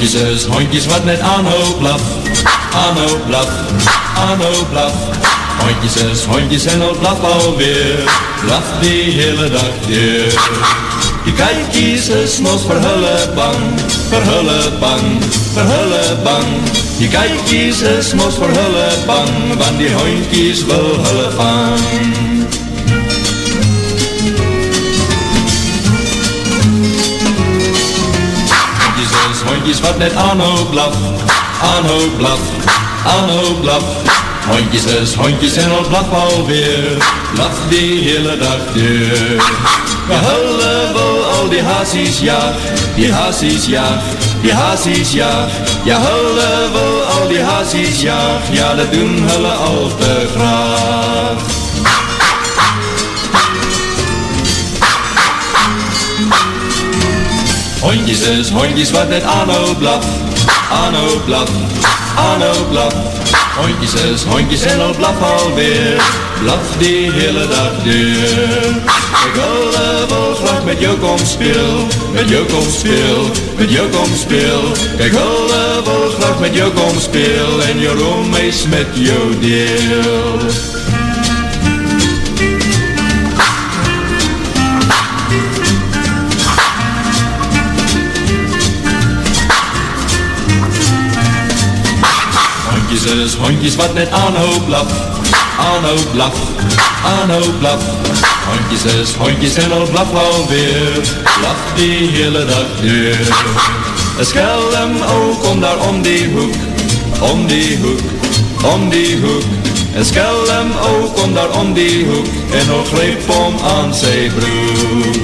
Hondjes hondjes wat net aanhoop blaf, aanhoop blaf, aanhoop blaf. Hondjes hondjes en al blaf alweer, blaf die hele dag weer. Die kijkies is mos verhullen bang, verhullen bang, verhullen bang. Die kijkies is mos verhullen bang, want die hondjes wil hulle vang. Hondjes wat net aanhou blaf, aanhou blaf, aanhou blaf. Hondjes is hondjes en al blaf alweer, blaf die hele dag deur. We hullen wil al die hazies jaag, die hazies jaag, die hazies jaag. Ja, hullen wil al die hazies jaag, ja, dat doen hulle al te graag. Hondjes is hondjes wat net aanhou blaf, aanhou blaf, aanhou blaf. Hondjes is hondjes en al blaf alweer, blaf die hele dag deur. Ik wil wel graag met jou kom speel, met jou kom speel, met jou kom speel. Kijk, wil wel graag met jou kom speel en je roem is met jou deel. Hondjes wat net aanhoop blaf, aanhoop blaf, aanhoop blaf. Hondjes is hondjes en al blaf alweer, blaf die hele dag deur. Een schelm ook om daar om die hoek, om die hoek, om die hoek. Een schelm ook om daar om die hoek, en nog greep om aan zijn broek.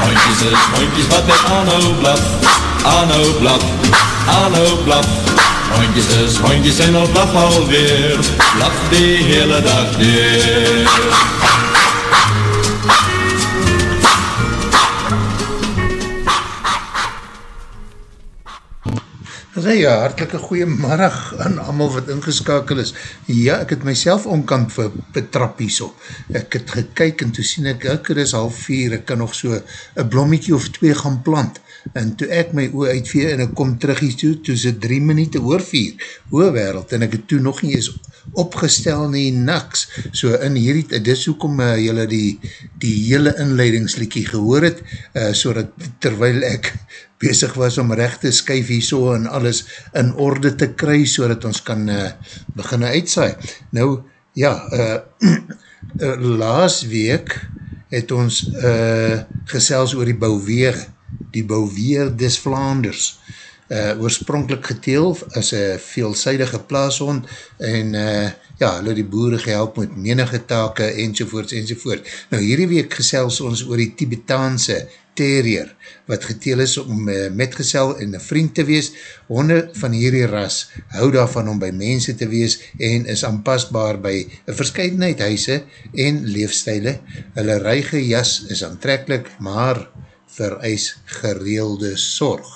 Hondjes is hondjes wat net aanhoop blaf, aanhoop blaf, aanhoop blaf. Hondjes is hondjes en al blaf alweer, blaf die hele dag weer. Ja, hartelike goeie marag aan amal wat ingeskakel is. Ja, ek het myself omkant vir betrappies op. Ek het gekyk en toe sien ek, ek is half vier, ek kan nog so een blommiekie of twee gaan plant en toe ek my oor uitvee en ek kom terug hier toe, toe is het drie minuut oor vier, oor wereld, en ek het toe nog nie eens opgestel nie, niks, so in hierdie, dis hoekom uh, jylle die, die hele inleidingsliekie gehoor het, uh, so dat terwyl ek bezig was om recht te skuif hier so en alles in orde te kry, so dat ons kan uh, beginne uitsaai. Nou, ja, uh, uh, laas week het ons uh, gesels oor die bouwwege, die Bouweer des Vlaanders, uh, oorspronkelijk geteel as een veelzijdige plaashond en uh, ja, hulle die boere gehelp met menige take enzovoorts enzovoort. Nou hierdie week gesels ons oor die Tibetaanse terrier, wat geteel is om uh, metgesel en een vriend te wees. Honde van hierdie ras hou daarvan om by mense te wees en is aanpasbaar by een verscheidenheid huise en leefstijle. Hulle reige jas is aantrekkelijk, maar vereis gereelde sorg.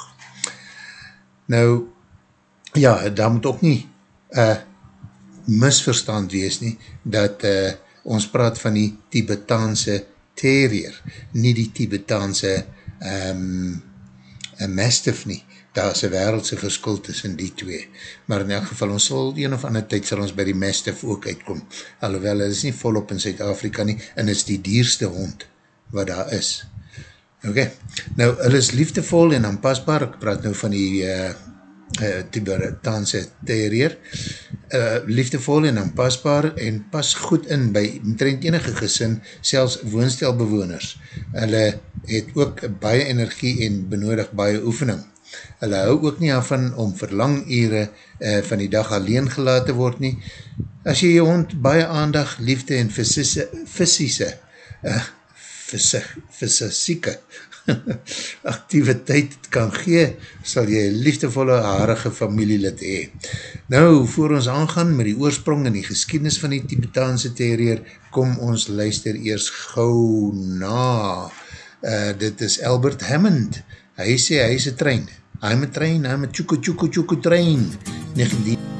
Nou, ja, daar moet ook nie uh, misverstand wees nie, dat uh, ons praat van die Tibetaanse terrier, nie die Tibetaanse um, mastiff nie. Daar is een wereldse verskil tussen die twee. Maar in elk geval, ons sal een of ander tyd sal ons by die mastiff ook uitkom. Alhoewel, het is nie volop in Zuid-Afrika nie, en is die dierste hond wat daar is. Ok, nou, hulle is liefdevol en aanpasbaar, ek praat nou van die uh, uh, Tibetaanse terrier, uh, liefdevol en aanpasbaar en pas goed in by omtrent enige gesin, selfs woonstelbewoners. Hulle het ook baie energie en benodig baie oefening. Hulle hou ook nie af van om verlang ure uh, van die dag alleen gelaten word nie. As jy jy hond baie aandag, liefde en fysische uh, fysieke activiteit kan gee, sal jy liefdevolle harige familielid hee. Nou, voor ons aangaan met die oorsprong en die geschiedenis van die Tibetaanse terrier, kom ons luister eers gauw na. Uh, dit is Albert Hammond. Hy sê, hy is een trein. I'm a train, I'm a tjoeko tjoeko tjoeko trein. 19...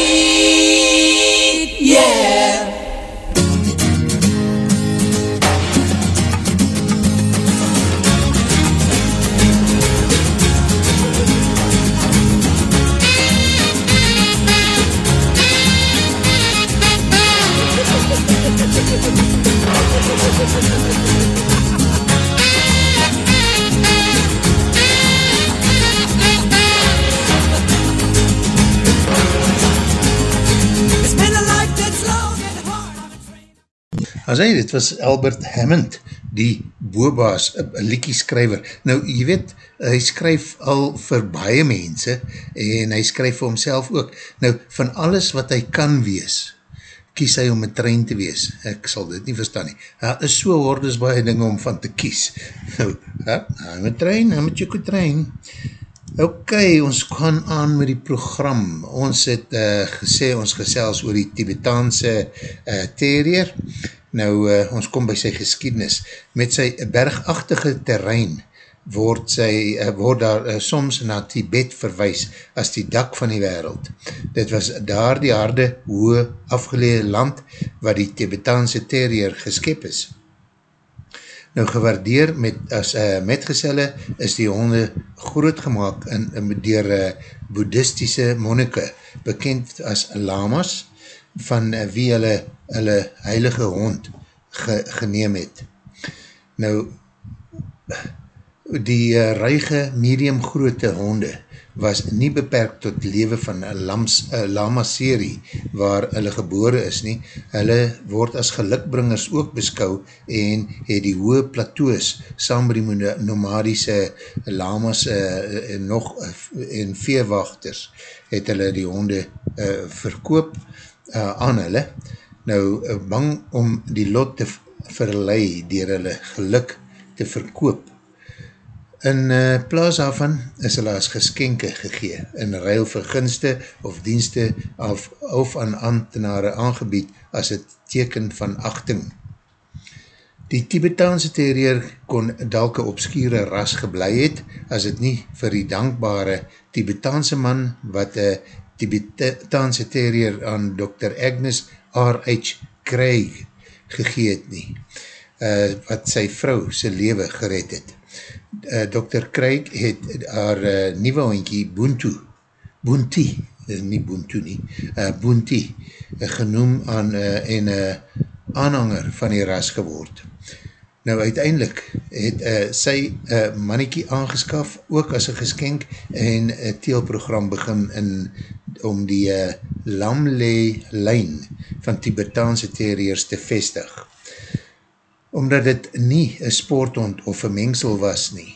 Bye. As hy, dit was Albert Hammond, die boobaas, een liekieskryver. Nou, jy weet, hy skryf al vir baie mense, en hy skryf vir homself ook. Nou, van alles wat hy kan wees, kies hy om een trein te wees. Ek sal dit nie verstaan nie. Daar is so hordes baie dinge om van te kies. Nou, I'm a trein, I'm a chico trein. Ok, ons gaan aan met die program. Ons het uh, gesê, ons gesels oor die Tibetaanse uh, terrier. Nou, uh, ons kom by sy geschiedenis. Met sy bergachtige terrein word, sy, uh, word daar uh, soms na Tibet verwijs as die dak van die wereld. Dit was daar die harde, hoë, afgeleide land waar die Tibetaanse terrier geskep is. Nou gewaardeer met, as uh, metgezelle is die honde groot gemaakt in, in, dier uh, boeddhistische monnike, bekend as lamas, van uh, wie hulle, hulle heilige hond ge, geneem het. Nou, die uh, ruige medium groote honde was nie beperkt tot lewe van een lams, uh, lama serie waar hulle gebore is nie. Hulle word as gelukbringers ook beskou en het die hoë plateaus saam met die nomadische lamas uh, en nog uh, en veewachters het hulle die honde uh, verkoop uh, aan hulle. Nou, uh, bang om die lot te verlei dier hulle geluk te verkoop In uh, plaas daarvan is hulle as geskenke gegee, in ruil vir gunste of dienste of, of aan ambtenare aangebied as het teken van achting. Die Tibetaanse terrier kon dalke obskure ras geblei het, as het nie vir die dankbare Tibetaanse man wat een Tibetaanse terrier aan Dr. Agnes R.H. Craig gegeet nie, uh, wat sy vrou sy lewe gered het uh, Dr. Craig het haar uh, nieuwe hondkie Boontu, Boontie, nie Boontu nie, uh, Boontie, uh, genoem aan uh, en uh, aanhanger van die ras geword. Nou uiteindelik het uh, sy uh, mannetjie aangeskaf, ook as een geskenk, en een teelprogram begin in, om die uh, lamle lijn van Tibetaanse terriers te vestig. Omdat dit nie een sporthond of een mengsel was nie,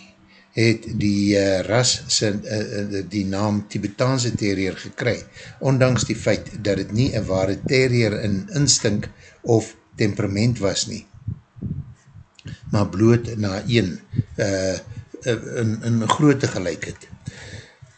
het die uh, ras sy, uh, die naam Tibetaanse terrier gekry, ondanks die feit dat het nie een ware terrier in instink of temperament was nie, maar bloot na een uh, in, in grootte gelijk het.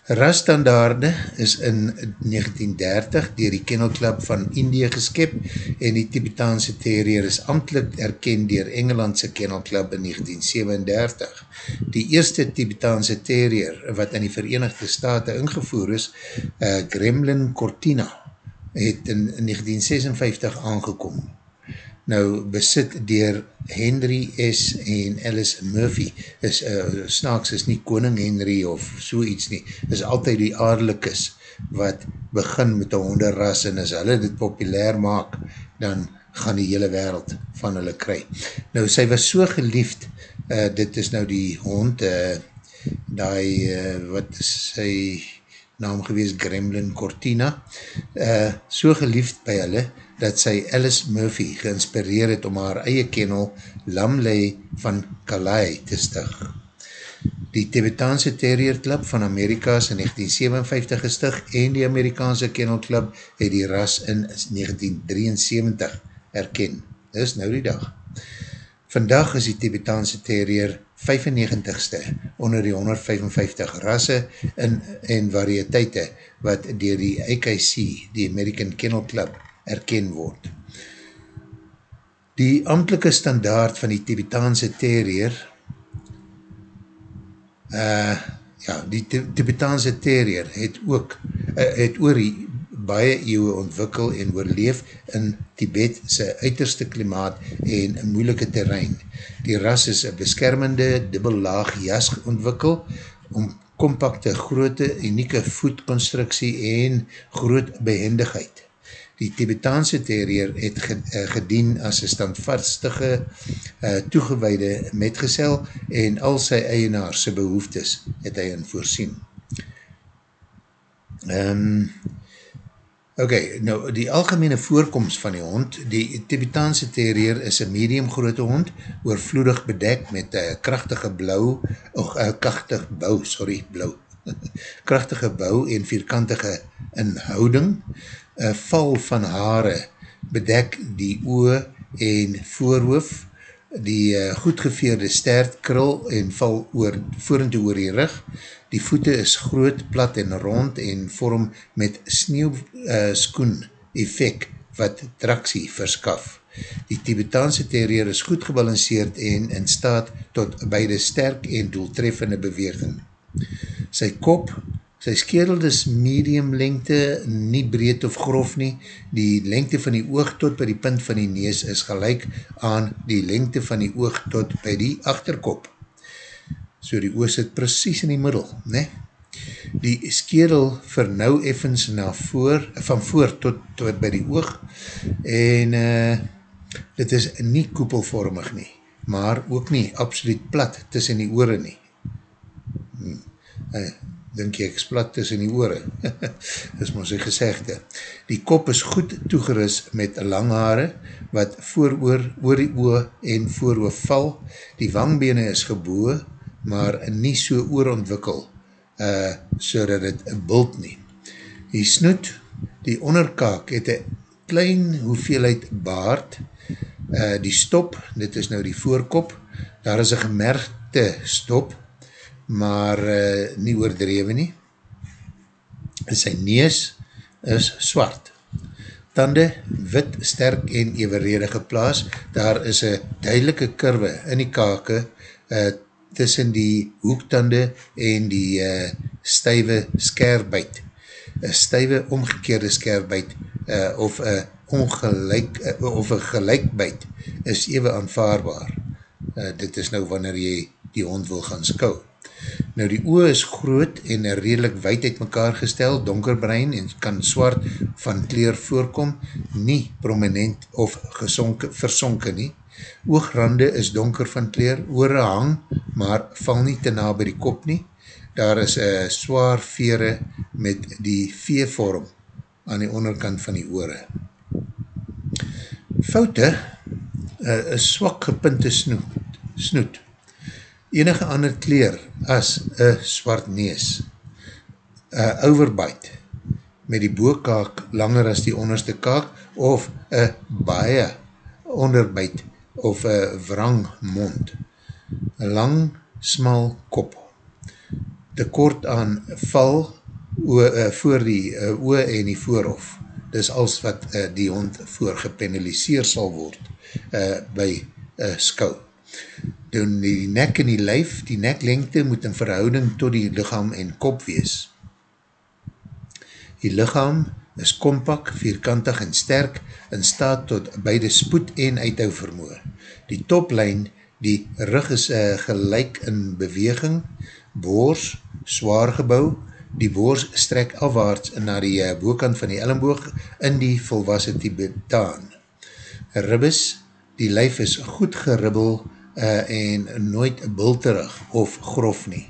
Rasstandaarde is in 1930 dier die Kennel Club van Indië geskip en die Tibetaanse terrier is amtelijk erkend dier Engelandse Kennel Club in 1937. Die eerste Tibetaanse terrier wat in die Verenigde Staten ingevoer is, uh, Gremlin Cortina, het in 1956 aangekom nou besit dier Henry S. en Alice Murphy, is uh, snaaks is nie koning Henry of so iets nie, is altyd die aardelikes wat begin met die honderras en as hulle dit populair maak, dan gaan die hele wereld van hulle kry. Nou, sy was so geliefd, uh, dit is nou die hond, uh, die, uh, wat is sy naam gewees, Gremlin Cortina, uh, so geliefd by hulle, dat sy Alice Murphy geïnspireer het om haar eie kennel Lamley van Kalai te stig. Die Tibetaanse Terrier Club van Amerika is in 1957 gestig en die Amerikaanse Kennel Club het die ras in 1973 erken. Dis nou die dag. Vandag is die Tibetaanse Terrier 95ste onder die 155 rasse in, en variëteite wat dier die AKC, die American Kennel Club, erken word. Die amtelike standaard van die Tibetaanse terrier uh, ja, die Tibetaanse terrier het ook uh, het oor die baie eeuwe ontwikkel en oorleef in Tibet sy uiterste klimaat en moeilike terrein. Die ras is een beskermende dubbellaag jas ontwikkel om compacte, grote, unieke voetconstructie en groot behendigheid. Die Tibetaanse terrier het eh, gedien as een standvastige uh, toegeweide metgesel en al sy eienaarse behoeftes het hy in voorsien. Um, ok, nou die algemene voorkomst van die hond, die Tibetaanse terrier is een medium grote hond, oorvloedig bedek met een krachtige blauw, een uh, krachtig bouw, sorry, blauw, krachtige bouw en vierkantige inhouding, een val van hare bedek die oe en voorhoof, die uh, goedgeveerde stert krul en val oor, voerend oor die rug. Die voete is groot, plat en rond en vorm met sneeuwskoen uh, effect wat traksie verskaf. Die Tibetaanse terrier is goed gebalanceerd en in staat tot beide sterk en doeltreffende beweging. Sy kop Sy skerel is medium lengte, nie breed of grof nie. Die lengte van die oog tot by die punt van die nees is gelijk aan die lengte van die oog tot by die achterkop. So die oog sit precies in die middel. Ne? Die skerel vernauw effens na voor, van voor tot, tot by die oog en uh, dit is nie koepelvormig nie, maar ook nie absoluut plat tussen die oore nie. Hmm. Uh, dink jy ek splat tussen die oore. Dis maar sy gezegde. Die kop is goed toegeris met lang haare, wat vooroor, oor die oor en vooroor val. Die wangbene is geboe, maar nie so oorontwikkel, uh, so dat het bult nie. Die snoet, die onderkaak, het een klein hoeveelheid baard, uh, die stop, dit is nou die voorkop, daar is een gemerkte stop, maar uh, nie oordrewe nie. Sy nees is swart. Tande wit, sterk en evenredige plaas. Daar is een duidelike kurwe in die kake uh, tussen die hoektande en die uh, stuive skerbuit. Een stuive omgekeerde skerbuit uh, of een ongelijk uh, of een gelijkbuit is even aanvaarbaar. Uh, dit is nou wanneer jy die hond wil gaan skou. Nou die oor is groot en redelijk wijd uit mekaar gestel, donkerbrein en kan zwart van kleer voorkom, nie prominent of gesonke, versonke nie. Oogrande is donker van kleer, oore hang, maar val nie te na by die kop nie. Daar is een zwaar vere met die veevorm aan die onderkant van die oore. Foute, een swak gepinte snoet, snoet enige ander kleer as een swart nees, een overbite met die boekaak langer as die onderste kaak of een baie onderbite of een wrang mond. Een lang smal kop. Tekort aan val oe, uh, voor die uh, oe en die voorhof. Dis als wat uh, die hond voorgepenaliseer sal word uh, by uh, skou. Doen die nek en die lijf, die neklengte moet in verhouding tot die lichaam en kop wees. Die lichaam is kompak, vierkantig en sterk, in staat tot beide spoed en uithou vermoe. Die toplijn, die rug is uh, gelijk in beweging, boors, zwaar gebouw, die boors strek afwaarts na die uh, boekant van die ellenboog in die volwassen Tibetaan. Ribbes, die lijf is goed geribbel uh, en nooit bulterig of grof nie.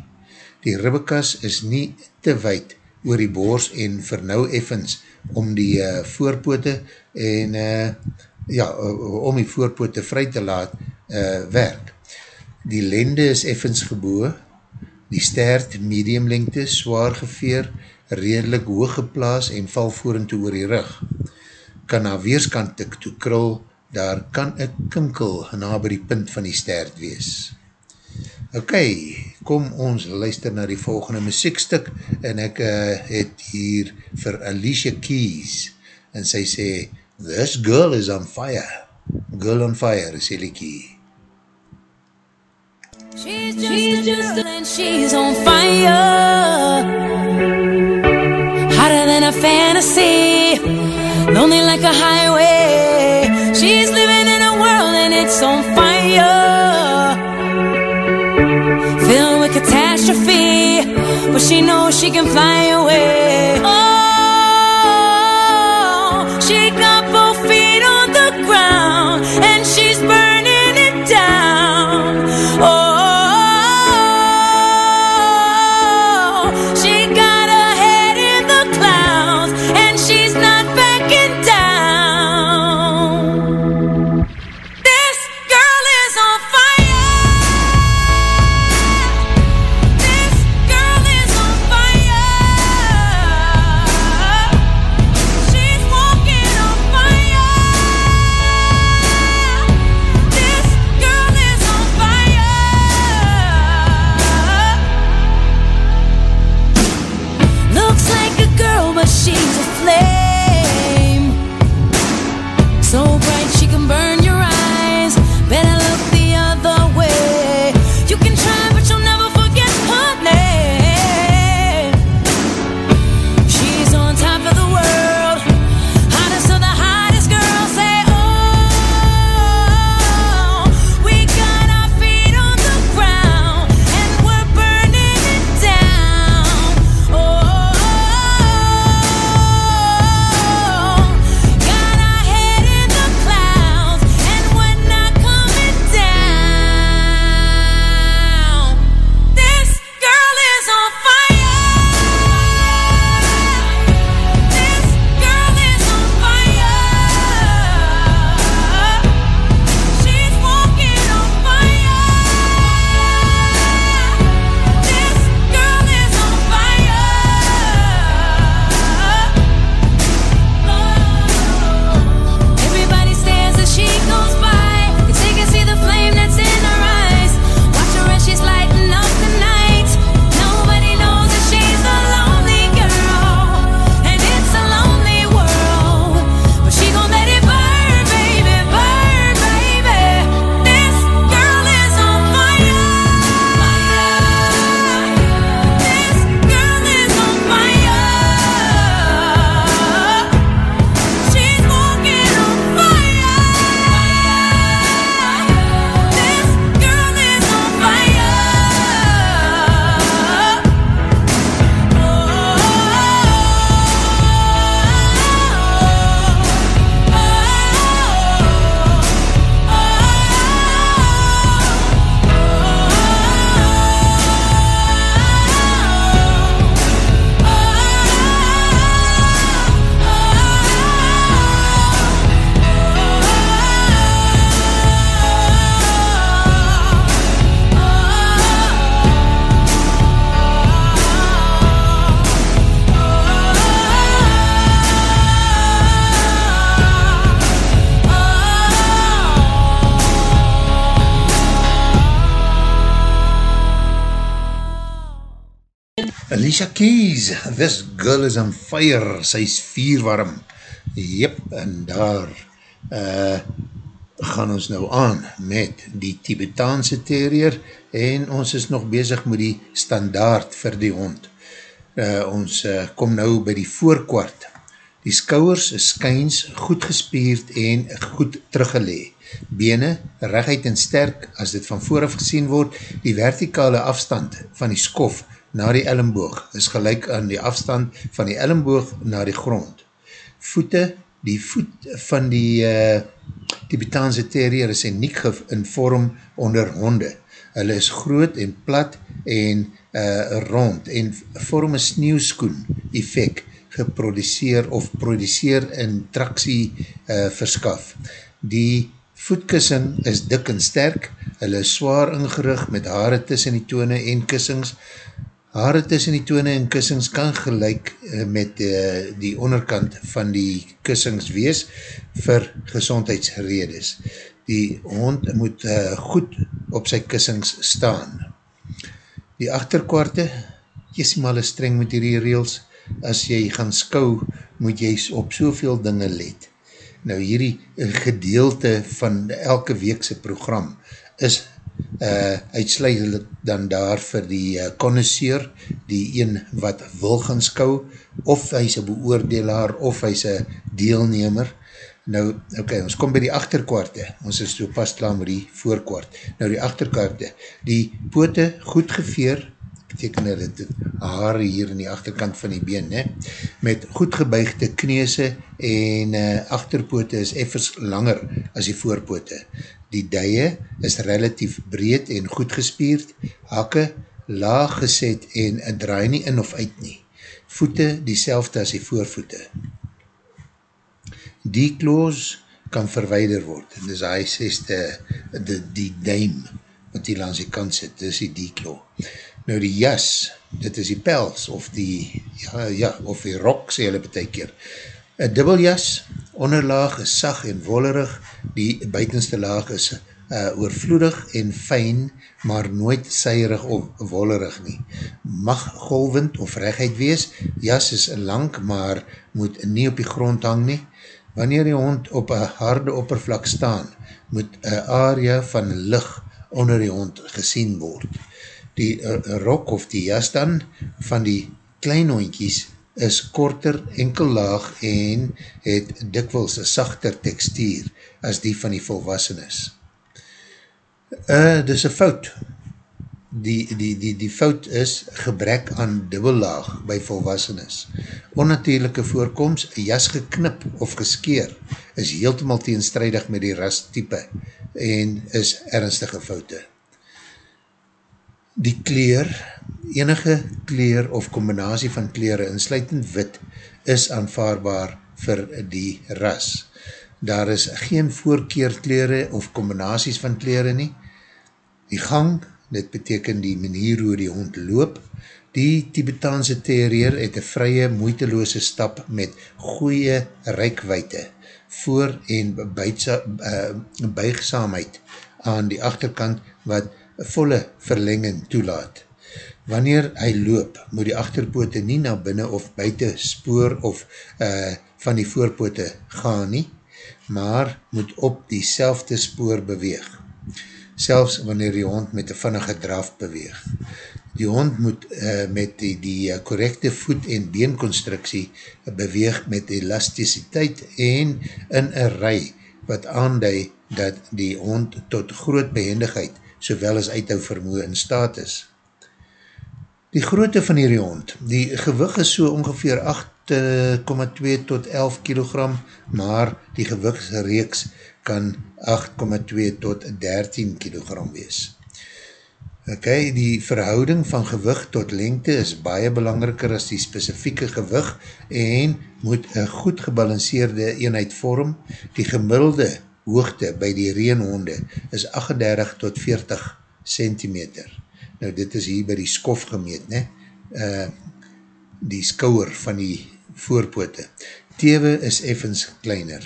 Die ribbekas is nie te wijd oor die boors en vernauw effens om die uh, voorpote en uh, ja, om die voorpote vry te laat uh, werk. Die lende is effens geboe, die stert medium lengte, zwaar geveer, redelijk hoog geplaas en val voerend toe oor die rug. Kan na weerskant tik toe krul, daar kan een kinkel na by die punt van die stert wees. Ok, kom ons luister na die volgende muziekstuk en ek uh, het hier vir Alicia Keys en sy sê, This girl is on fire. Girl on fire is Ellie Key. She's just, she's just and she's on fire. Hotter than a fantasy, lonely like a highway. It's on fire. Filled with catastrophe, but she knows she can fly away. Alicia Keys, this girl is on fire, sy is vierwarm. Jep, en daar uh, gaan ons nou aan met die Tibetaanse terrier en ons is nog bezig met die standaard vir die hond. Uh, ons uh, kom nou by die voorkwart. Die skouwers is skyns goed gespierd en goed teruggelee. Bene, regheid en sterk as dit van vooraf gesien word, die vertikale afstand van die skof na die ellenboog is gelijk aan die afstand van die ellenboog na die grond. Voete, die voet van die uh, Tibetaanse terrier is uniek in vorm onder honde. Hulle is groot en plat en uh, rond en vorm een sneeuwskoen effect geproduceer of produceer in traksie uh, verskaf. Die voetkussing is dik en sterk, hulle is zwaar ingerig met haare tussen die tone en kussings, Haare tussen die tone en kussings kan gelijk uh, met uh, die onderkant van die kussings wees vir gezondheidsredes. Die hond moet uh, goed op sy kussings staan. Die achterkwarte, jy sê maar streng met die reels, as jy gaan skou, moet jy op soveel dinge let. Nou hierdie gedeelte van elke weekse program is uh, uitsluitelijk dan daar vir die uh, connoisseur, die een wat wil gaan skou, of hy is een beoordelaar, of hy is een deelnemer. Nou, ok, ons kom by die achterkwarte, ons is so pas klaar met die voorkwart. Nou die achterkwarte, die poote goed geveer, beteken dat het haare hier in die achterkant van die been, ne? met goed gebuigde kneese en uh, achterpoote is effers langer as die voorpoote. Die duie is relatief breed en goed gespierd, hakke laag geset en draai nie in of uit nie. Voete die selfde as die voorvoete. Die kloos kan verweider word, en dis hy sêste die, die duim wat hier langs die kant sit, dis die die klo. Nou die jas, dit is die pels, of die, ja, ja, of die rok, sê hulle betek keer. Een dubbeljas, onderlaag is sag en wollerig, die buitenste laag is uh, oorvloedig en fijn, maar nooit seirig of wollerig nie. Mag golvend of regheid wees, jas is lang, maar moet nie op die grond hang nie. Wanneer die hond op een harde oppervlak staan, moet een area van licht onder die hond gesien word. Die uh, rok of die jas dan van die klein hondjies is korter enkel laag en het dikwils een sachter tekstuur as die van die volwassenes. Uh, dis een fout. Die, die, die, die fout is gebrek aan dubbellaag by volwassenes. Onnatuurlijke voorkomst, jas geknip of geskeer, is heeltemal teenstrijdig met die rastype en is ernstige foute. Die kleer, enige kleer of combinatie van kleren, insluitend wit, is aanvaarbaar vir die ras. Daar is geen voorkeerkleren of combinaties van kleren nie. Die gang, dit beteken die manier hoe die hond loop, die Tibetaanse terrier het een vrye, moeiteloose stap met goeie reikweite, voor en buitsa, uh, buigzaamheid aan die achterkant wat volle verlenging toelaat. Wanneer hy loop, moet die achterpoote nie na binnen of buiten spoor of uh, van die voorpoote gaan nie, maar moet op die selfde spoor beweeg. Selfs wanneer die hond met een vinnige draf beweeg. Die hond moet uh, met die, die correcte voet- en beenconstructie beweeg met elasticiteit en in een rij wat aandui dat die hond tot groot behendigheid sowel as uithou vermoe in staat is. Die grootte van die hond, die gewig is so ongeveer 8,2 tot 11 kilogram, maar die gewigsreeks kan 8,2 tot 13 kilogram wees. Ok, die verhouding van gewig tot lengte is baie belangriker as die specifieke gewig en moet een goed gebalanceerde eenheid vorm. Die gemiddelde hoogte by die reenhonde is 38 tot 40 centimeter. Nou dit is hier by die skof gemeet, ne? Uh, die skouwer van die voorpoote. Tewe is effens kleiner.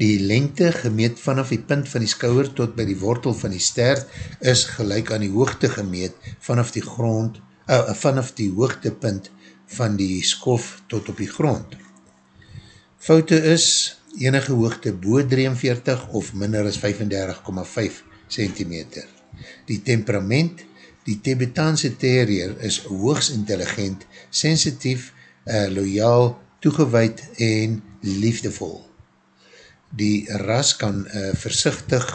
Die lengte gemeet vanaf die punt van die skouwer tot by die wortel van die stert is gelijk aan die hoogte gemeet vanaf die grond uh, vanaf die hoogtepunt van die skof tot op die grond. Foute is enige hoogte boe 43 of minder as 35,5 cm. Die temperament, die Tibetaanse terrier is hoogs intelligent, sensitief, uh, loyaal, toegeweid en liefdevol. Die ras kan uh, versichtig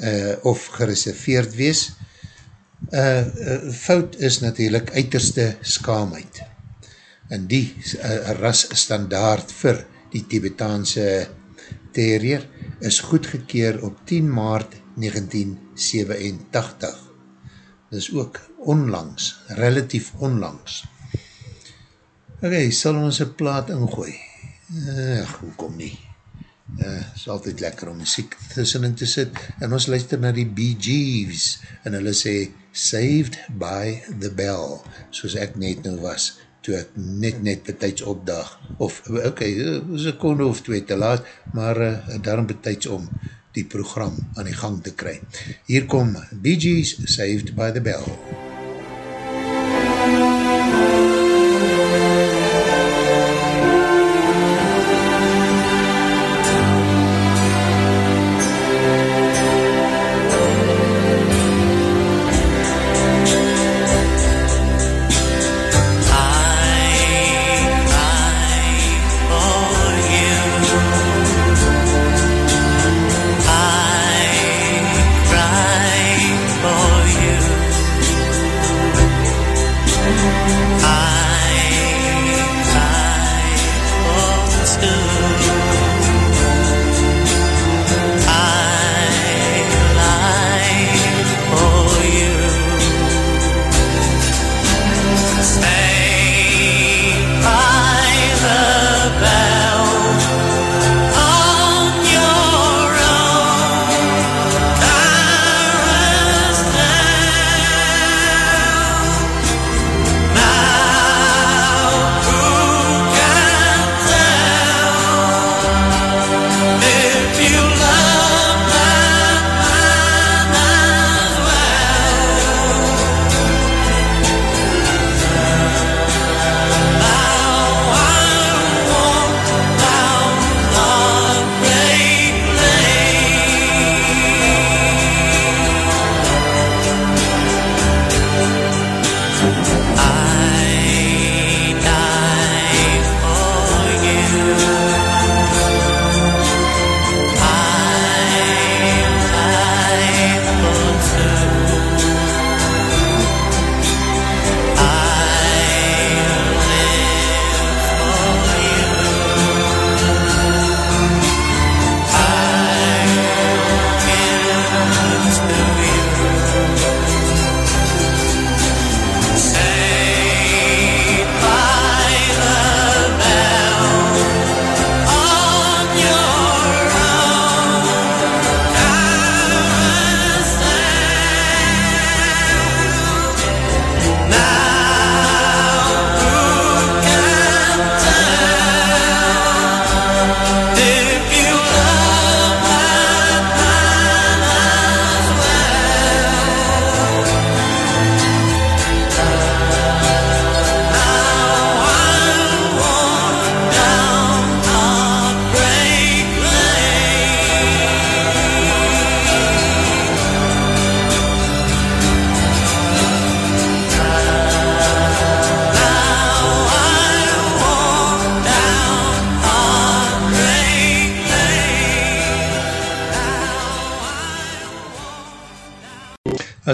uh, of gereserveerd wees. Uh, uh, fout is natuurlijk uiterste skaamheid. En die uh, ras standaard vir die Tibetaanse terrier is goedgekeer op 10 maart 1987. Dit is ook onlangs, relatief onlangs. Ok, sal ons een plaat ingooi? Ach, hoekom nie? Uh, is altyd lekker om muziek tussenin te sit en ons luister na die Bee Gees en hulle sê Saved by the Bell soos ek net nou was toe ek net net betijds opdag, of ok, konde of twee te laat, maar uh, daarom betijds om die program aan die gang te kry. Hier kom Bee Gees Saved by the Bell. MUZIEK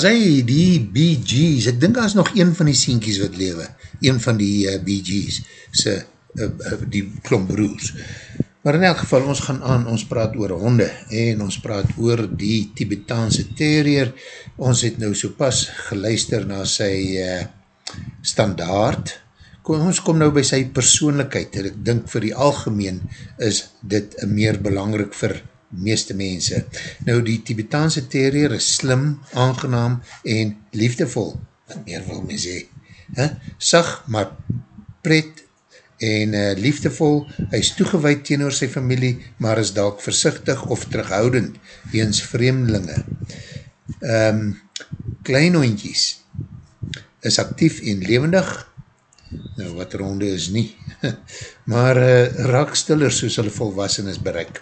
as hy die Bee Gees, ek dink as nog een van die sienkies wat lewe, een van die uh, Bee Gees, se, uh, uh, die klombroers. Maar in elk geval, ons gaan aan, ons praat oor honde, en ons praat oor die Tibetaanse terrier. Ons het nou so pas geluister na sy uh, standaard. Kom, ons kom nou by sy persoonlijkheid, en ek dink vir die algemeen is dit meer belangrijk vir meeste mense. Nou die Tibetaanse terrier is slim, aangenaam en liefdevol. Wat meer wil my sê? He? Sag, maar pret en uh, liefdevol. Hy is toegeweid teen sy familie, maar is dalk versichtig of terughoudend weens vreemdelinge. Um, klein hondjies is actief en levendig, nou wat honde is nie, maar uh, raak stiller soos hulle volwassen is bereik.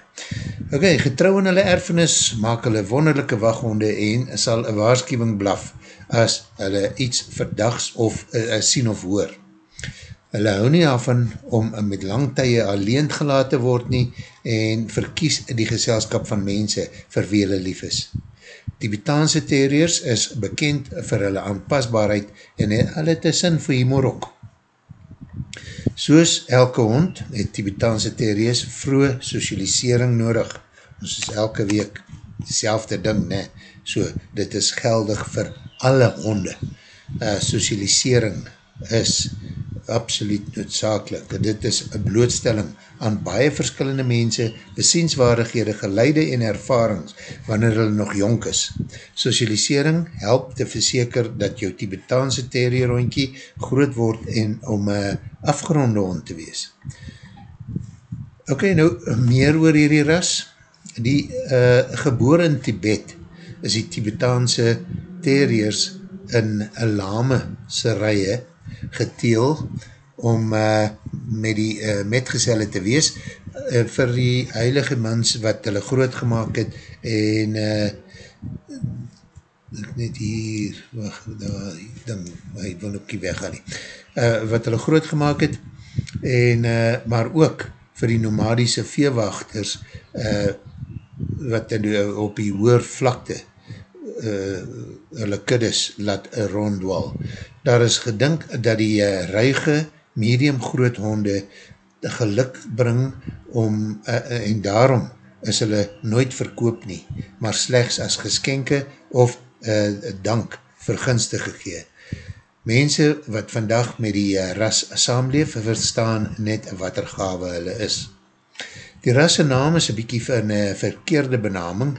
Ok, getrouw in hulle erfenis, maak hulle wonderlijke waghonde en sal een waarschuwing blaf as hulle iets verdags of uh, sien of hoor. Hulle hou nie af van om met langtye alleen gelaat te word nie en verkies die geselskap van mense vir wie hulle lief is. Tibetaanse terriers is bekend vir hulle aanpasbaarheid en hulle te sin vir humor ook. Soos elke hond het Tibetaanse terriers vroeg socialisering nodig. Ons is elke week die ding, ne? so dit is geldig vir alle honde. Uh, socialisering is absoluut noodzakelik. Dit is een blootstelling aan baie verskillende mense, besienswaardighede, geleide en ervarings, wanneer hulle nog jonk is. Socialisering help te verseker dat jou Tibetaanse terrierhondkie groot word en om een afgeronde hond te wees. Ok, nou, meer oor hierdie ras. Die uh, geboor in Tibet is die Tibetaanse terriers in lame se rije geteel om uh, met die uh, metgezelle te wees uh, vir die heilige mans wat hulle groot gemaakt het en uh, net hier wacht, daar, dan, hy wil ook nie weggaan nie uh, wat hulle groot gemaakt het en uh, maar ook vir die nomadiese veewachters uh, wat in, op die hoer vlakte uh, hulle kuddes laat rondwal. Daar is gedink dat die uh, ruige, medium groot honde geluk bring om, uh, uh, en daarom is hulle nooit verkoop nie, maar slechts as geskenke of uh, dank vergunstig gegeen. Mense wat vandag met die uh, ras saamleef, verstaan net wat er gave hulle is. Die rasse naam is een bykie van een verkeerde benaming,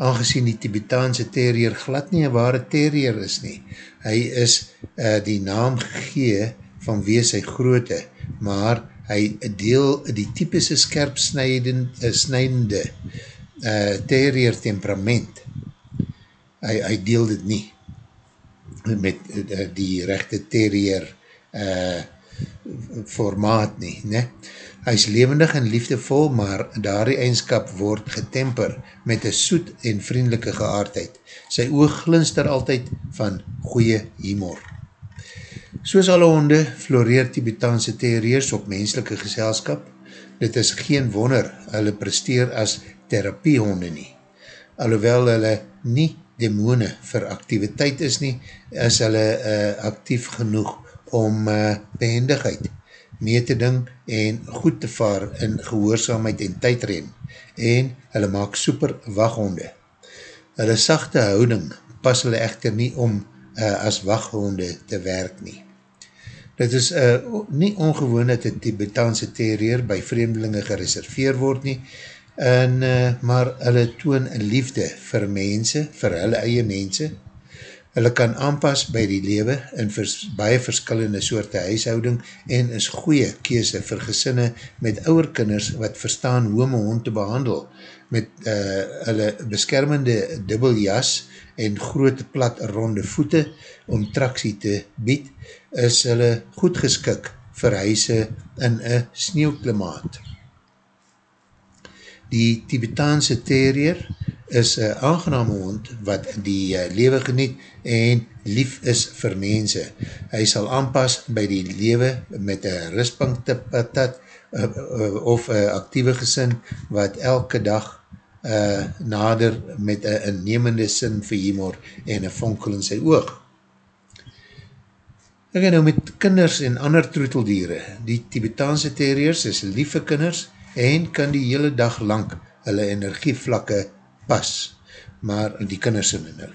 aangezien die Tibetaanse terrier glad nie een ware terrier is nie. Hy is uh, die naam gegee van wie sy groote, maar hy deel die typische skerp snijdende, snijdende uh, terrier temperament. Hy, hy deel dit nie met uh, die rechte terrier uh, formaat nie. Ne? Hy is levendig en liefdevol, maar daar die eindskap word getemper met een soet en vriendelike geaardheid. Sy oog glinster altyd van goeie humor. Soos alle honde floreer Tibetaanse terriers op menselike geselskap. Dit is geen wonder hulle presteer as therapiehonde nie. Alhoewel hulle nie demone vir activiteit is nie, is hulle uh, actief genoeg om uh, behendigheid mee te ding en goed te vaar in gehoorzaamheid en tydreen en hulle maak super waghonde. Hulle sachte houding pas hulle echter nie om uh, as waghonde te werk nie. Dit is uh, nie ongewoon dat die Tibetaanse terrier by vreemdelinge gereserveer word nie, en, uh, maar hulle toon liefde vir mense, vir hulle eie mense, Hulle kan aanpas by die lewe in vers, baie verskillende soorte huishouding en is goeie kese vir gesinne met ouwer kinders wat verstaan hoe om hond te behandel. Met uh, hulle beskermende dubbeljas en grote plat ronde voete om traksie te bied, is hulle goed geskik vir huise in een sneeuwklimaat. Die Tibetaanse terrier is een aangename hond wat die uh, lewe geniet en lief is vir mense. Hy sal aanpas by die lewe met een rustpunktepatat uh, uh, of een actieve gesin wat elke dag uh, nader met een innemende sin vir humor en een vonkel in sy oog. Ek nou met kinders en ander troeteldiere. Die Tibetaanse terriers is lieve kinders en kan die hele dag lang hulle energievlakke pas, maar die kinders in hulle,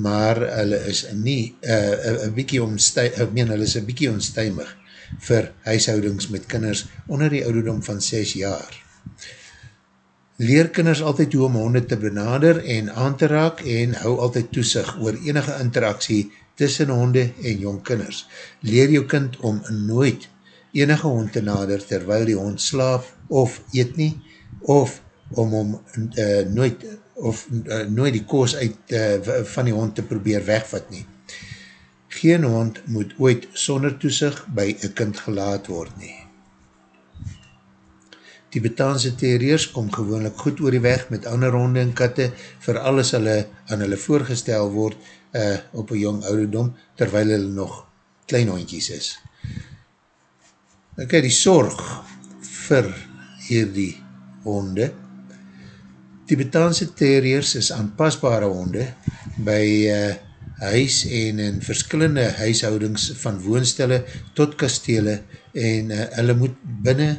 maar hulle is nie, uh, een bykie onstuimig, ek meen, hulle is een bykie onstuimig vir huishoudings met kinders onder die ouderdom van 6 jaar. Leer kinders altyd hoe om honde te benader en aan te raak en hou altyd toesig oor enige interaksie tussen honde en jong kinders. Leer jou kind om nooit enige hond te nader terwyl die hond slaap of eet nie, of om om uh, nooit of uh, nooit die koos uit uh, van die hond te probeer wegvat nie. Geen hond moet ooit sonder toesig by een kind gelaat word nie. Tibetaanse terriers kom gewoonlik goed oor die weg met ander honde en katte vir alles hulle aan hulle voorgestel word uh, op een jong ouderdom terwyl hulle nog klein hondjies is. Ok, die sorg vir hierdie honde. Tibetaanse terriers is aanpasbare honde by uh, huis en in verskillende huishoudings van woonstelle tot kastele en uh, hulle moet binnen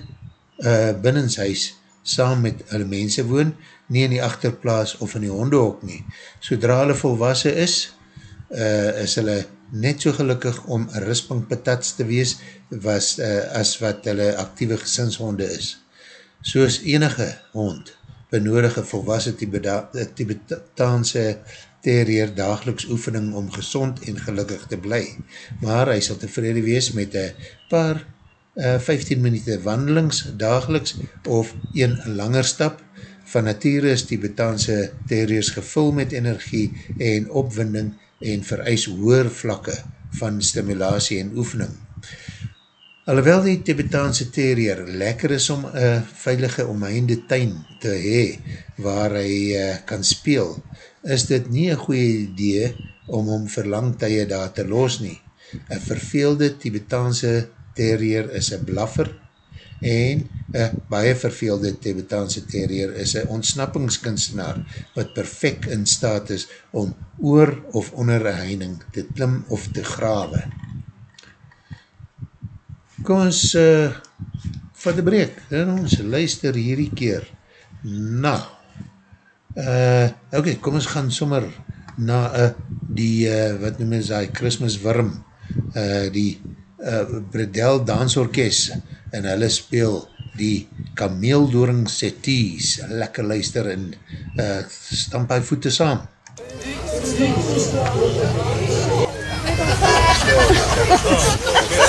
uh, binnenshuis saam met hulle mense woon, nie in die achterplaas of in die hondehok nie. Sodra hulle volwassen is, uh, is hulle net so gelukkig om een risping patats te wees was, uh, as wat hulle actieve gesinshonde is. Soos enige hond benodige volwassen Tibetaanse terrier dageliks oefening om gezond en gelukkig te bly. Maar hy sal tevrede wees met een paar uh, 15 minuut wandelings dageliks of een langer stap. Van nature is Tibetaanse terriers gevul met energie en opwinding en vereis hoer vlakke van stimulatie en oefening. Alhoewel die Tibetaanse terrier lekker is om een veilige omheinde tuin te hee waar hy uh, kan speel, is dit nie een goeie idee om om vir lang tye daar te los nie. Een verveelde Tibetaanse terrier is een blaffer en een baie verveelde Tibetaanse terrier is een ontsnappingskunstenaar wat perfect in staat is om oor of onder een heining te klim of te grawe. Kom ons uh, vat een breek en ons luister hierdie keer na uh, ok, kom ons gaan sommer na uh, die, uh, wat noem ons die Christmas worm uh, die uh, Bredel Dansorkes en hulle speel die Kameeldoring Setties lekker luister en uh, stamp hy voete saam. Ze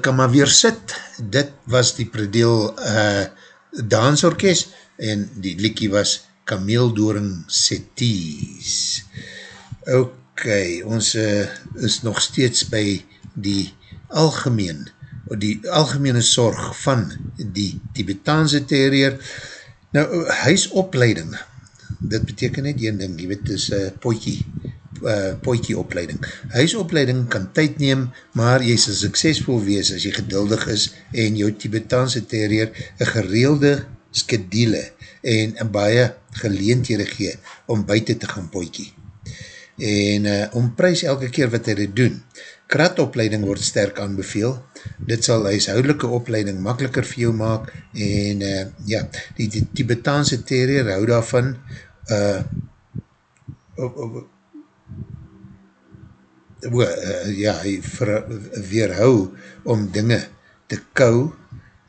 jylle kan maar weer sit, dit was die predeel uh, dansorkest, en die liekie was Kameeldoring Setties. Ok, ons uh, is nog steeds by die algemeen, die algemene sorg van die Tibetaanse terrier. Nou, huisopleiding, dit beteken net een ding, jy weet, is uh, poikie, uh, poikie opleiding. Huisopleiding kan tyd neem, maar jy sal suksesvol wees as jy geduldig is en jou Tibetaanse terrier een gereelde skedule en een baie geleentjere gee om buiten te gaan poikie. En uh, om prijs elke keer wat hy dit doen. Kratopleiding word sterk aanbeveel. Dit sal huishoudelike opleiding makkeliker vir jou maak en uh, ja, die, die Tibetaanse terrier hou daarvan uh, op, op, o, uh, ja, hy ver, weerhou om dinge te kou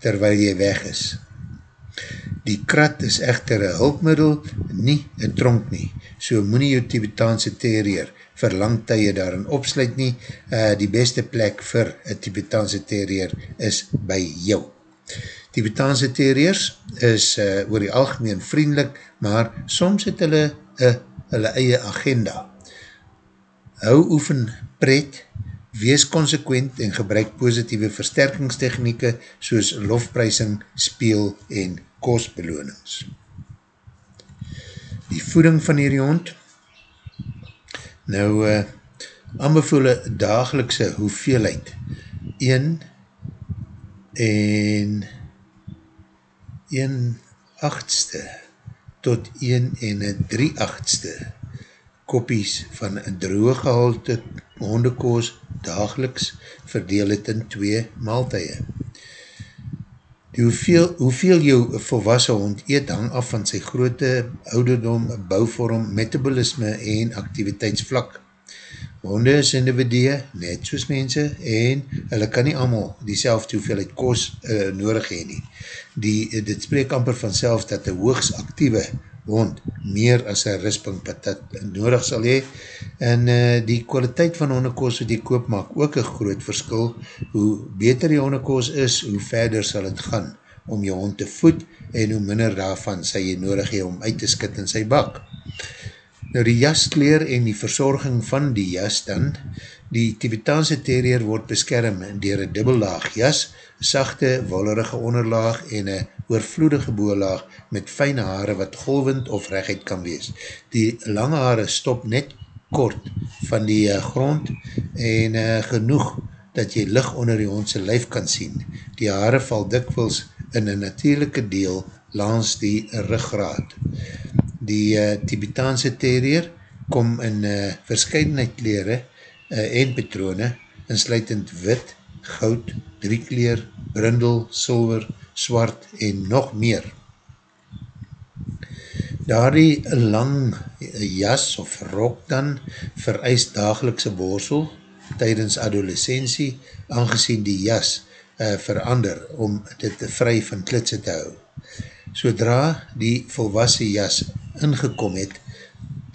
terwyl jy weg is. Die krat is echter een hulpmiddel, nie een tronk nie. So moet nie jou Tibetaanse terrier vir lang tye daarin opsluit nie. Uh, die beste plek vir een Tibetaanse terrier is by jou. Tibetaanse terriers is uh, oor die algemeen vriendelik, maar soms het hulle uh, hulle eie agenda hou oefen pret, wees consequent en gebruik positieve versterkingstechnieke soos lofprysing, speel en kostbelonings. Die voeding van hierdie hond, nou uh, aanbevoele dagelikse hoeveelheid 1 en 1 achtste tot 1 en 3 achtste koppies van een drooggehalte hondekoos dageliks verdeel het in twee maaltuie. Die hoeveel, hoeveel jou volwassen hond eet hang af van sy grote ouderdom, bouwvorm, metabolisme en activiteitsvlak. Honde is individue, net soos mense, en hulle kan nie allemaal die selfde hoeveelheid koos uh, nodig heen nie. Die, dit spreek amper vanself dat die hoogs actieve hond meer as een risping patat nodig sal hee. En uh, die kwaliteit van hondekoos wat die koop maak ook een groot verskil. Hoe beter die hondekoos is hoe verder sal het gaan om jou hond te voed en hoe minder daarvan sy jy nodig hee om uit te skit in sy bak. Nou die jaskleer en die verzorging van die jas dan. Die Tibetaanse terrier word beskerm dier een dubbellaag jas sachte, wollerige onderlaag en een oorvloedige boelaag met fijne haare wat golwend of rechtheid kan wees. Die lange haare stop net kort van die uh, grond en uh, genoeg dat jy lig onder die hondse lijf kan sien. Die haare val dikwils in een natuurlijke deel langs die ruggraad. Die uh, Tibetaanse terrier kom in uh, verscheidenheid kleren uh, en patrone, insluitend wit, goud, driekleer, brindel, silver, swart en nog meer. Daar die lang jas of rok dan vereist dagelikse borsel tydens adolescentie, aangezien die jas uh, verander om dit te vry van klitse te hou. Sodra die volwassen jas ingekom het,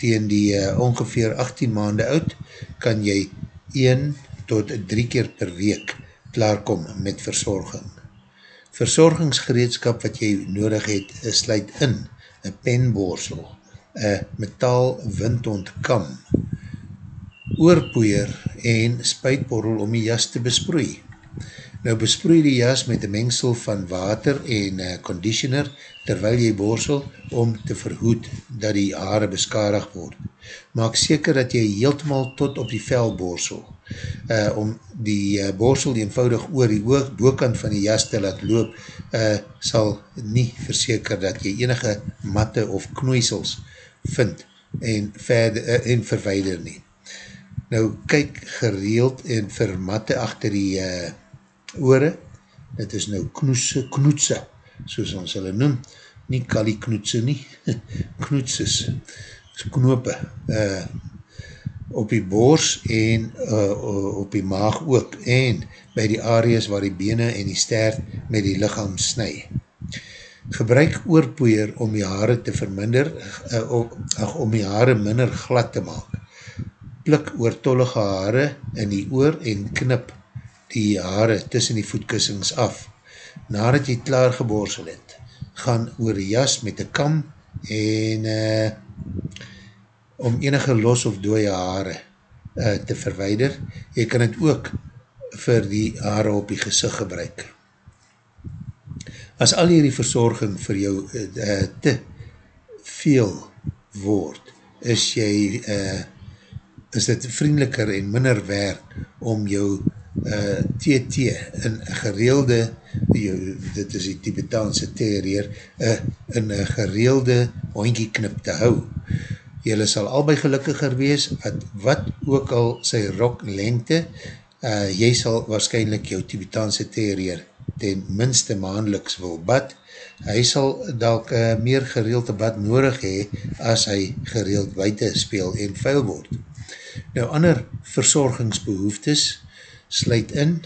teen die uh, ongeveer 18 maande oud, kan jy 1 tot 3 keer per week klaarkom met verzorging. Verzorgingsgereedskap wat jy nodig het, sluit in een penborsel, een metaal windhondkam, oorpoeier en spuitborrel om die jas te besproei. Nou besproei die jas met een mengsel van water en uh, conditioner terwyl jy borsel om te verhoed dat die haare beskarig word. Maak seker dat jy heeltemaal tot op die vel borsel uh, om die uh, borsel eenvoudig oor die boekant van die jas te laat loop, uh, sal nie verseker dat jy enige matte of knoeisels vind en, verder, uh, en verweider nie. Nou, kyk gereeld en vir matte achter die uh, oore, dit is nou knoetse, knoetse, soos ons hulle noem, nie kalie knoetse nie, knoetses, knope, uh, op die bors en uh, op die maag ook en by die areas waar die bene en die stert met die lichaam snu. Gebruik oorpoeier om die haare te verminder, uh, of, om die haare minder glad te maak. Plik oortollige haare in die oor en knip die haare tussen die voetkussings af. Nadat jy klaar geborsel het, gaan oor die jas met die kam en uh, om enige los of dooie haare uh, te verweider. Jy kan het ook vir die haare op die gezicht gebruik. As al hierdie verzorging vir jou uh, te veel word, is jy uh, is dit vriendeliker en minder werk om jou uh, TT in gereelde jou, dit is die Tibetaanse terrier uh, in een gereelde hondjieknip te hou. Julle sal albei gelukkiger wees wat, wat ook al sy rok lengte uh, jy sal waarschijnlijk jou Tibetaanse terrier ten minste maandeliks wil bad, hy sal dalk uh, meer gereelde bad nodig hee as hy gereeld buiten speel en vuil word. Nou, ander verzorgingsbehoeftes sluit in.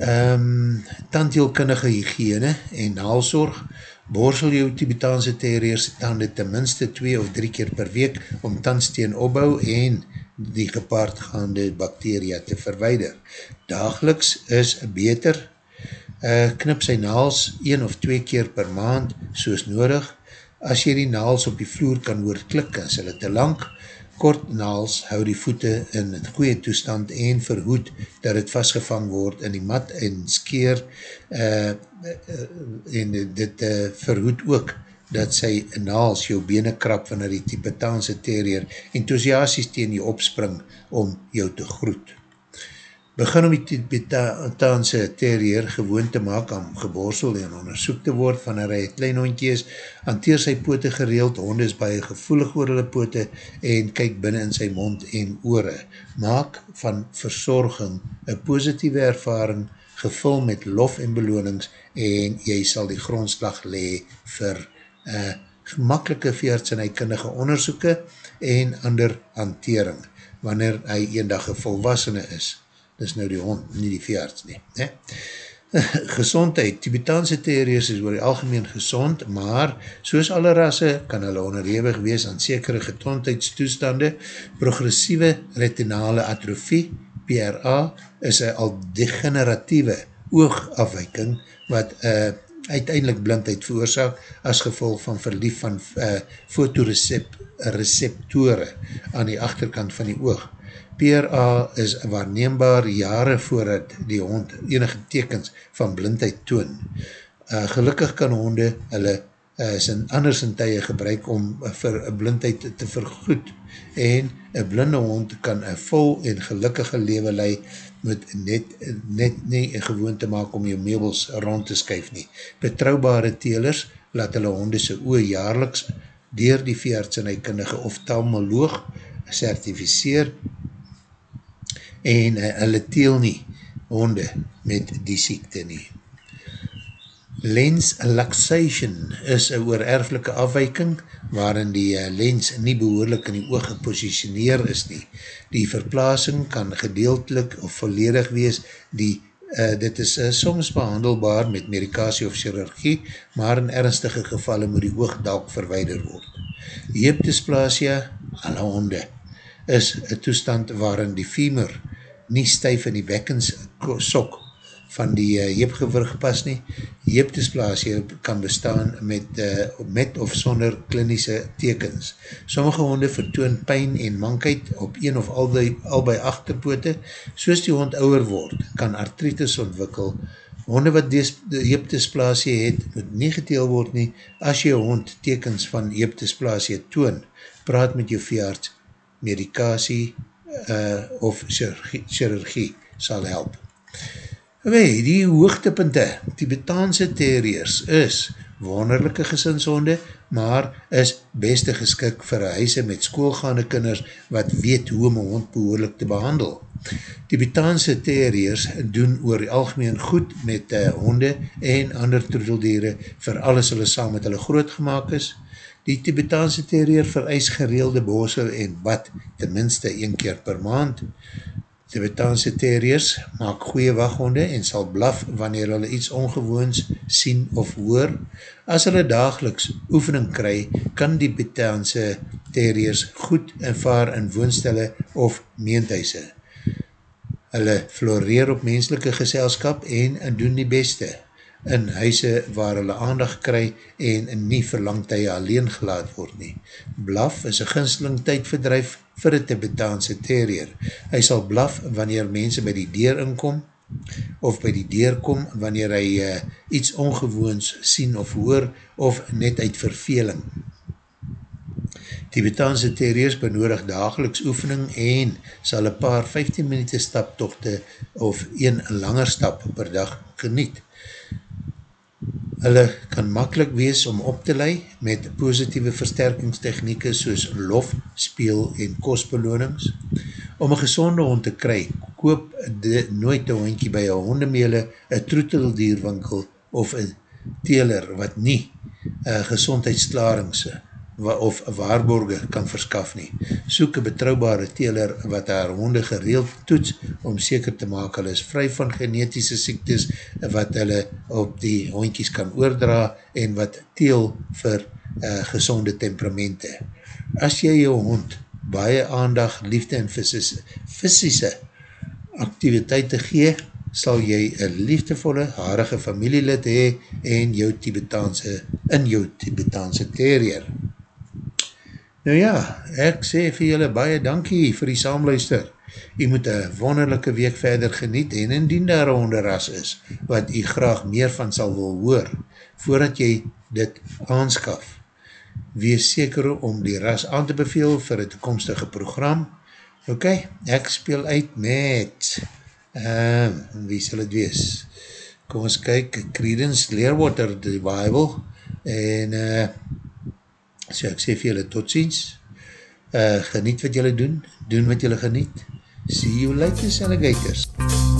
Um, tandheelkundige hygiëne en naalzorg, borsel jou Tibetaanse terriers tanden ten minste 2 of 3 keer per week om tandsteen opbouw en die gepaardgaande bakteria te verweider. Dageliks is beter, uh, knip sy naals 1 of 2 keer per maand soos nodig. As jy die naals op die vloer kan oorklik, is hulle te lang. Kort naals hou die voete in het goeie toestand en verhoed dat het vastgevang word in die mat en skeer uh, uh, en dit uh, verhoed ook dat sy naals jou bene krap vanuit die Tibetaanse terrier enthousiasties teen jou opspring om jou te groet. Begin om die Tibetaanse terrier gewoon te maak om geborsel en onderzoek te word van hy klein hondje is, hanteer sy pote gereeld, hond is baie gevoelig oor hulle pote en kyk binnen in sy mond en oore. Maak van verzorging een positieve ervaring gevul met lof en belonings en jy sal die grondslag lee vir uh, gemakkelike veertsinheidkundige onderzoeken en ander hantering, wanneer hy eendag een volwassene is. Dis nou die hond, nie die veerts nie. Ne? gezondheid, Tibetaanse terriers is oor die algemeen gezond, maar soos alle rasse kan hulle onderhewig wees aan sekere gezondheidstoestande. Progressieve retinale atrofie, PRA, is een al degeneratieve oogafwijking wat uh, uiteindelik blindheid veroorzaak as gevolg van verlief van uh, fotoreceptore aan die achterkant van die oog. PRA is waarneembaar jare voordat die hond enige tekens van blindheid toon. Uh, gelukkig kan honde hulle uh, sin anders in tye gebruik om uh, vir blindheid te vergoed en een blinde hond kan een vol en gelukkige lewe lei moet net, net nie een gewoon te maak om jou meubels rond te skuif nie. Betrouwbare telers laat hulle honde sy oor jaarliks dier die veearts en hy kundige oftalmoloog certificeer en uh, hulle teel nie honde met die siekte nie. Lens laxation is een oererflike afwijking waarin die eh, lens nie behoorlik in die oog gepositioneer is nie. Die verplaasing kan gedeeltelik of volledig wees, die, uh, dit is uh, soms behandelbaar met medikasie of chirurgie, maar in ernstige gevalle moet die oog dalk verweider word. Heepdysplasia, alle honde, is een toestand waarin die femur nie stuif in die bekkens sok van die uh, heepgewrug pas nie. Heepdysplasie kan bestaan met, uh, met of sonder klinische tekens. Sommige honde vertoon pijn en mankheid op een of albei, albei achterpoote. Soos die hond ouwer word, kan artritis ontwikkel. Honde wat heepdysplasie het, moet nie geteel word nie. As jou hond tekens van heepdysplasie toon, praat met jou veearts, medikasie uh, of chirurgie, chirurgie sal help. Wee, die hoogtepunte, Tibetaanse terriers is wonderlijke gesinshonde, maar is beste geskik vir huise met schoolgaande kinders wat weet hoe een hond behoorlik te behandel. Tibetaanse terriers doen oor die algemeen goed met uh, honde en ander troedeldiere vir alles hulle saam met hulle groot gemaakt is. Die Tibetaanse terrier vereis gereelde boosel en bad ten minste een keer per maand. Tibetaanse terriers maak goeie waghonde en sal blaf wanneer hulle iets ongewoons sien of hoor. As hulle dageliks oefening kry, kan die Tibetaanse terriers goed en vaar in woonstelle of meenthuise. Hulle floreer op menselike geselskap en doen die beste in huise waar hulle aandag kry en nie verlangtye alleen gelaat word nie. Blaf is een ginsling tydverdrijf vir een Tibetaanse terrier. Hy sal blaf wanneer mense by die deur inkom of by die deur kom wanneer hy uh, iets ongewoons sien of hoor of net uit verveling. Tibetaanse terriers benodig dageliks oefening en sal een paar 15 minuut staptochte of een langer stap per dag geniet. Hulle kan makkelijk wees om op te lei met positieve versterkingstechnieke soos lof, speel en kostbelonings. Om een gezonde hond te kry, koop de, nooit een hondkie by een hondemele, een troeteldierwinkel of een teler wat nie een of waarborge kan verskaf nie. Soek een betrouwbare teler wat haar honde gereeld toets om seker te maak hulle is vry van genetische siektes wat hulle op die hondjies kan oordra en wat teel vir uh, gezonde temperamente. As jy jou hond baie aandag, liefde en fysische activiteite gee, sal jy een liefdevolle, harige familielid hee en jou Tibetaanse, in jou Tibetaanse terrier. Nou ja, ek sê vir julle baie dankie vir die saamluister. Jy moet een wonderlijke week verder geniet en indien daar een onderras is, wat jy graag meer van sal wil hoor, voordat jy dit aanskaf. Wees seker om die ras aan te beveel vir een toekomstige program. Ok, ek speel uit met, uh, wie sal het wees? Kom ons kyk, Credence Clearwater, die Bible, en uh, So ek sê vir julle tot ziens, uh, geniet wat julle doen, doen wat julle geniet, see you later alligators. MUZIEK